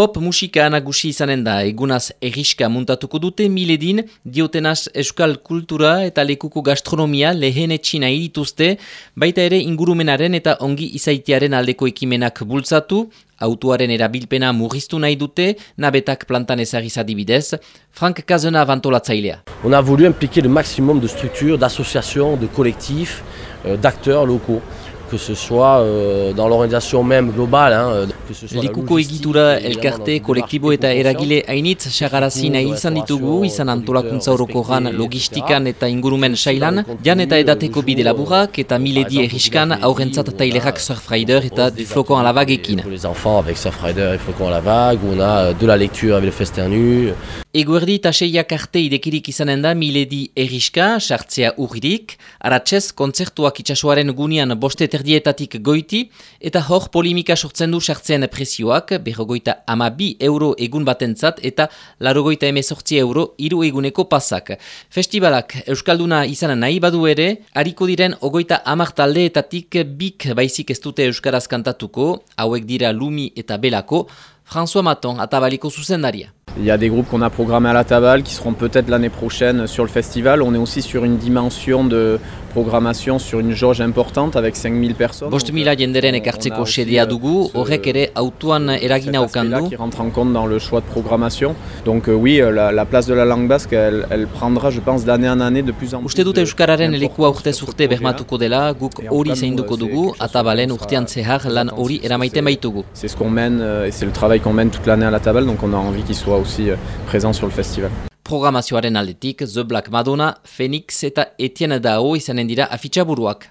Pop musika nagusi izanen da, egunaz egiska muntatuko dute miledin, diotenaz euskal kultura eta lekuko gastronomia lehen etxina irituzte, baita ere ingurumenaren eta ongi izaitearen aldeko ekimenak bultzatu, autuaren erabilpena murriztu nahi dute, nabetak plantan ezagizadibidez, Frank Kazena bantolatzailea. On a voulu impliquer le maximum de structures, d'associations, de collectifs, euh, d'acteurs locaux que ce soit euh, dans l'organisation même globale. Hein, que ce soit Likuko egitura elkarte, kolektibo eta eragile hainitz sagarazi nahi izan ditugu, izan antolakuntza orokoran, logistikan eta ingurumen sailan, jan eta edateko bide laburak eta miledi erriskan aurrentzat tailerak Surfrider eta du flocon à la vague ekin. Pour les enfants avec Surfrider et flocon à la vague, on a de la lecture avec le Festin Nu. Eguerdi eta seiak arte idekirik izanen da miledi erriska, sartzea urririk, aratzez kontzertuak itxasuaren gunean boste erdietatik goiti, eta hor polimika sortzen du sartzean presioak, berrogoita ama bi euro egun batentzat eta larogoita emezortzi euro iru eguneko pasak. Festivalak Euskalduna izan nahi badu ere, hariko diren ogoita amak taldeetatik bik baizik ez dute Euskaraz kantatuko, hauek dira Lumi eta Belako, François Maton atabaliko zuzendaria. Il y a des groupes qu'on a programmés à la Tabale qui seront peut-être l'année prochaine sur le festival. On est aussi sur une dimension de programmation sur une jauge importante avec 5000 personnes. Bost mila jenderen ekartzeko sedea dugu, horrek ere autuan eragina ukandu. qui rentre en compte dans le choix de programmation. Donc euh, oui, la, la place de la langue basque, elle, elle prendra, je pense, d'année en année de plus en plus. Uste dute Euskararen lekua urtez urte bermatuko dela, guk hori zeinduko dugu, atabalen urtean zehar lan hori eramaiten baitugu. C'est ce qu'on mène euh, et c'est le travail qu'on mène toute l'année à la Tabale, donc on a envie qu'il soit aussi euh, présent sur le festival. Programazioaren aldetik, The Black Madonna, Phoenix eta Etienne Dao izanen dira afitxaburuak.